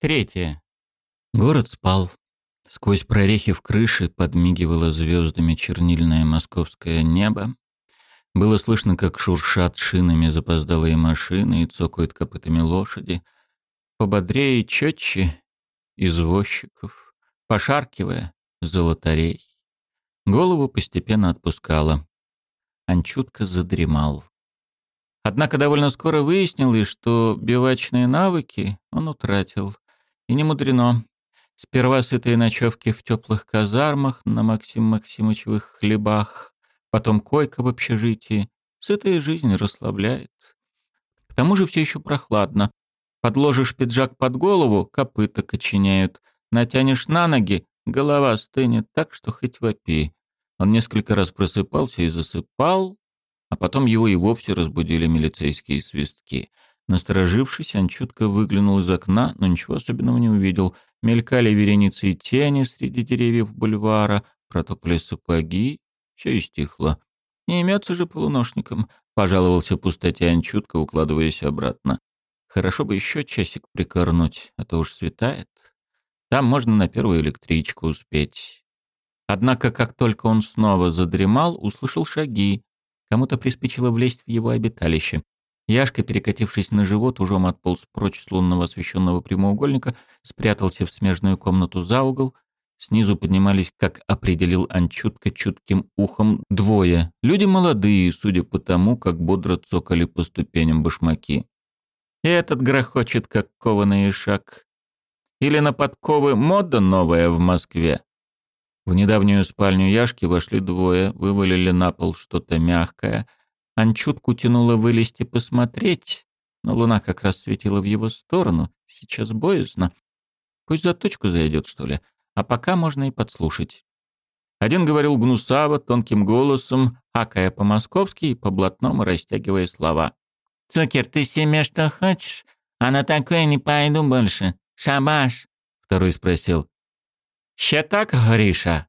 Третье. Город спал. Сквозь прорехи в крыше подмигивало звездами чернильное московское небо. Было слышно, как шуршат шинами запоздалые машины и цокают копытами лошади. Пободрее и четче извозчиков, пошаркивая золотарей. Голову постепенно отпускало. Анчутка задремал. Однако довольно скоро выяснилось, что бивачные навыки он утратил. И не мудрено. Сперва сытые ночевки в теплых казармах на Максим Максимовичевых хлебах, потом койка в общежитии. Сытая жизнь расслабляет. К тому же все еще прохладно. Подложишь пиджак под голову, копыта коченеют. Натянешь на ноги, голова стынет так, что хоть вопи. Он несколько раз просыпался и засыпал, а потом его и вовсе разбудили милицейские свистки. Насторожившись, он чутко выглянул из окна, но ничего особенного не увидел. Мелькали вереницы и тени среди деревьев бульвара, протопали сапоги, все и стихло. «Не имется же полуношником», — пожаловался пустоте Анчутка, укладываясь обратно. «Хорошо бы еще часик прикорнуть, а то уж светает. Там можно на первую электричку успеть». Однако, как только он снова задремал, услышал шаги. Кому-то приспичило влезть в его обиталище. Яшка, перекатившись на живот, ужом отполз прочь с лунного освещенного прямоугольника, спрятался в смежную комнату за угол. Снизу поднимались, как определил Анчутка чутким ухом, двое. Люди молодые, судя по тому, как бодро цокали по ступеням башмаки. Этот грохочет, как кованый шаг. Или на подковы мода новая в Москве. В недавнюю спальню Яшки вошли двое, вывалили на пол что-то мягкое. Анчутку тянуло вылезти посмотреть, но луна как раз светила в его сторону. Сейчас боязно. Пусть за точку зайдет, что ли. А пока можно и подслушать. Один говорил гнусаво, тонким голосом, акая по-московски и по-блатному растягивая слова. «Цукер, ты себе что хочешь? А на такое не пойду больше. Шабаш!» Второй спросил. «Ща так, Гриша?»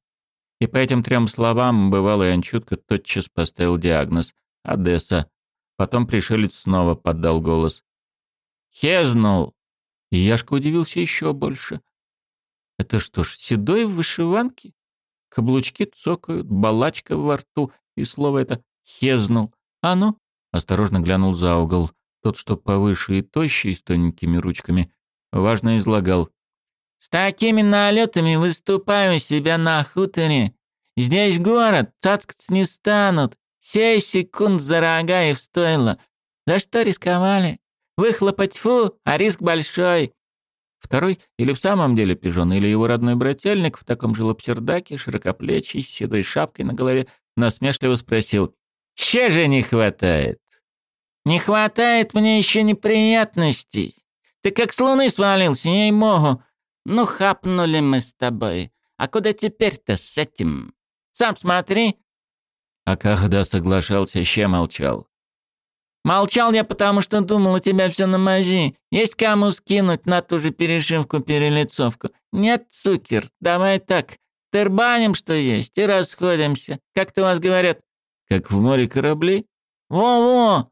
И по этим трем словам бывалый Анчутка тотчас поставил диагноз — Одесса. Потом пришелец снова поддал голос. «Хезнул!» И Яшка удивился еще больше. «Это что ж, седой в вышиванке?» Каблучки цокают, балачка во рту, и слово это «хезнул». «А ну?» — осторожно глянул за угол. Тот, что повыше и тощий, с тоненькими ручками, важно излагал. С такими налетами выступаю себя на хуторе. Здесь город, цацкать не станут. Сей секунд за рога и в. За что рисковали? Выхлопать фу, а риск большой. Второй или в самом деле пижон, или его родной брательник в таком же лапсердаке, широкоплечий, с седой шапкой на голове, насмешливо спросил. «Че же не хватает?» «Не хватает мне еще неприятностей. Ты как с луны свалился, ей-могу. Ну, хапнули мы с тобой. А куда теперь-то с этим? Сам смотри. А когда соглашался, ще молчал. Молчал я, потому что думал, у тебя все на мази. Есть кому скинуть на ту же перешивку-перелицовку. Нет, цукер, давай так. Тербаним, что есть, и расходимся. Как-то у вас говорят, как в море корабли? Во-во!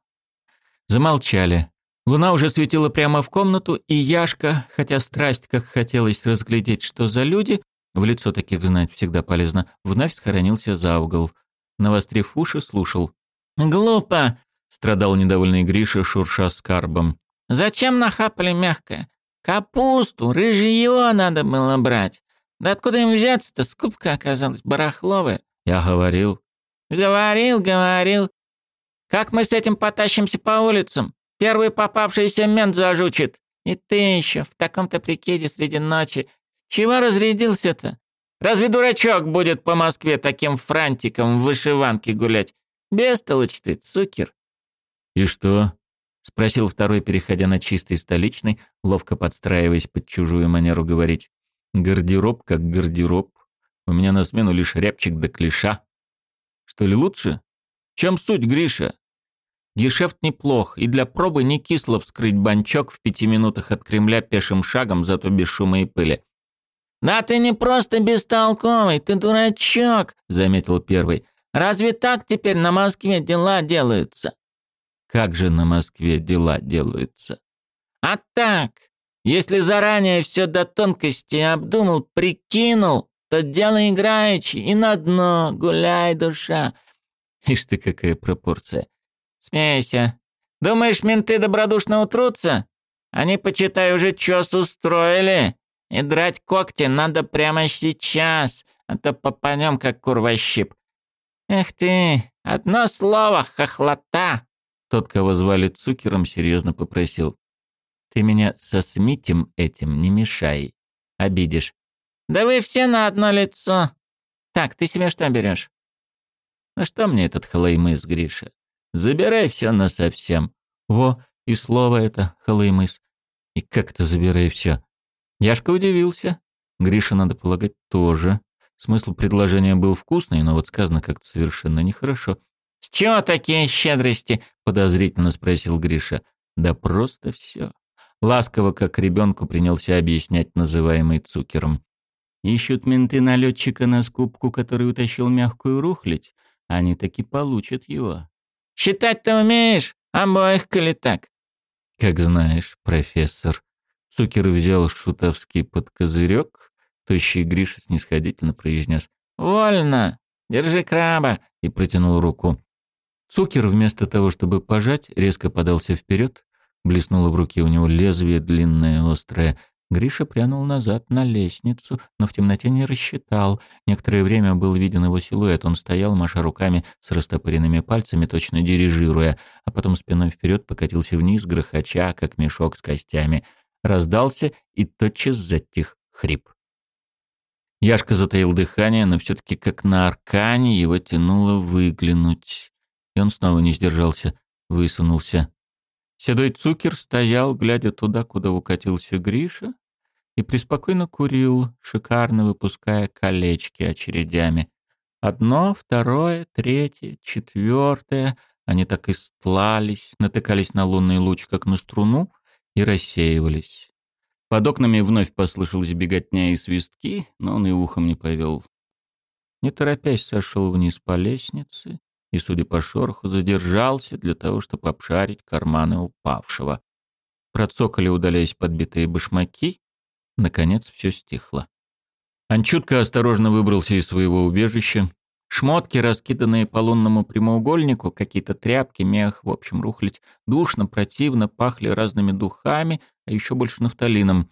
Замолчали. Луна уже светила прямо в комнату, и Яшка, хотя страсть как хотелось разглядеть, что за люди, в лицо таких знать всегда полезно, вновь схоронился за угол. Навострив уши, слушал. «Глупо!» — страдал недовольный Гриша, шурша скарбом. «Зачем нахапали мягкое? Капусту, рыжье надо было брать. Да откуда им взяться-то? Скупка оказалась барахловая». «Я говорил». «Говорил, говорил. Как мы с этим потащимся по улицам? Первый попавшийся мент зажучит. И ты еще в таком-то прикиде среди ночи. Чего разрядился-то? Разве дурачок будет по Москве таким франтиком в вышиванке гулять? Бестолочь ты, цукер. И что? Спросил второй, переходя на чистый столичный, ловко подстраиваясь под чужую манеру говорить. Гардероб как гардероб. У меня на смену лишь рябчик да клиша. Что ли лучше? Чем суть, Гриша? Гешефт неплох, и для пробы не кисло вскрыть банчок в пяти минутах от Кремля пешим шагом, зато без шума и пыли. «Да ты не просто бестолковый, ты дурачок», — заметил первый. «Разве так теперь на Москве дела делаются?» «Как же на Москве дела делаются?» «А так, Если заранее все до тонкости обдумал, прикинул, то дело играючи и на дно, гуляй, душа. Ишь ты, какая пропорция. Смейся. Думаешь, менты добродушно утрутся? Они, почитай, уже чёс устроили. И драть когти надо прямо сейчас, а то попадем как курвощип. Эх ты, одно слово, хохлота!» Тот, кого звали Цукером, серьезно попросил. «Ты меня со Смитем этим не мешай. Обидишь». «Да вы все на одно лицо. Так, ты себе что берешь? «А что мне этот халаймыс, Гриша? Забирай все насовсем. Во, и слово это, халаймыс. И как-то забирай все. Яшка удивился. Гриша, надо полагать, тоже. Смысл предложения был вкусный, но вот сказано как-то совершенно нехорошо. «С чего такие щедрости?» — подозрительно спросил Гриша. «Да просто все». Ласково, как ребенку, принялся объяснять называемый Цукером. Ищут менты налетчика на скупку, который утащил мягкую рухлядь. Они таки получат его. «Считать ты умеешь? Обоих, коли так?» «Как знаешь, профессор». Цукер взял шутовский под козырек, тощий Гриша снисходительно произнес «Вольно! Держи краба!» и протянул руку. Цукер вместо того, чтобы пожать, резко подался вперед, блеснуло в руке у него лезвие длинное, острое. Гриша прянул назад на лестницу, но в темноте не рассчитал. Некоторое время был виден его силуэт. Он стоял, маша руками с растопыренными пальцами, точно дирижируя, а потом спиной вперед покатился вниз, грохоча, как мешок с костями раздался и тотчас затих хрип. Яшка затаил дыхание, но все-таки как на аркане его тянуло выглянуть. И он снова не сдержался, высунулся. Седой Цукер стоял, глядя туда, куда укатился Гриша, и преспокойно курил, шикарно выпуская колечки очередями. Одно, второе, третье, четвертое. Они так и стлались, натыкались на лунный луч, как на струну, и рассеивались. Под окнами вновь послышалась беготня и свистки, но он и ухом не повел. Не торопясь, сошел вниз по лестнице и, судя по шороху, задержался для того, чтобы обшарить карманы упавшего. Процокали, удаляясь подбитые башмаки. Наконец все стихло. Анчутка осторожно выбрался из своего убежища, Шмотки, раскиданные по лунному прямоугольнику, какие-то тряпки, мех, в общем, рухлить, душно, противно, пахли разными духами, а еще больше нафталином.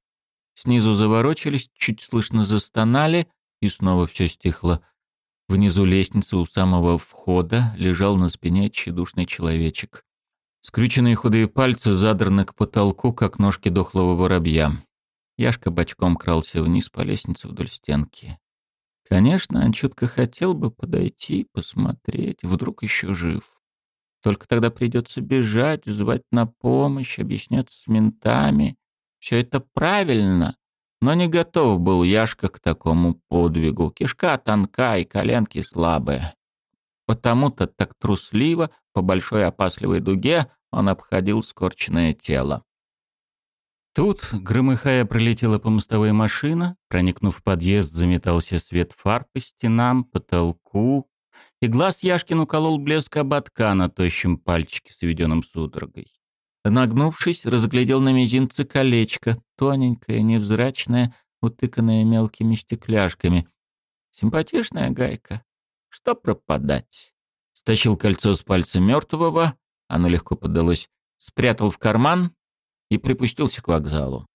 Снизу заворочились, чуть слышно застонали, и снова все стихло. Внизу лестницы у самого входа лежал на спине тщедушный человечек. Скрюченные худые пальцы задраны к потолку, как ножки дохлого воробья. Яшка бочком крался вниз по лестнице вдоль стенки. Конечно, он чутко хотел бы подойти, посмотреть, вдруг еще жив. Только тогда придется бежать, звать на помощь, объясняться с ментами. Все это правильно, но не готов был Яшка к такому подвигу. Кишка тонка и коленки слабые. Потому-то так трусливо, по большой опасливой дуге, он обходил скорченное тело. Тут, громыхая, пролетела по мостовой машина, проникнув в подъезд, заметался свет фар по стенам, потолку, и глаз Яшкину колол блеск ободка на тощем пальчике, сведенном судорогой. Нагнувшись, разглядел на мизинце колечко, тоненькое, невзрачное, утыканное мелкими стекляшками. Симпатичная гайка. Что пропадать? Стащил кольцо с пальца мертвого, оно легко подалось, спрятал в карман, и припустился к вокзалу.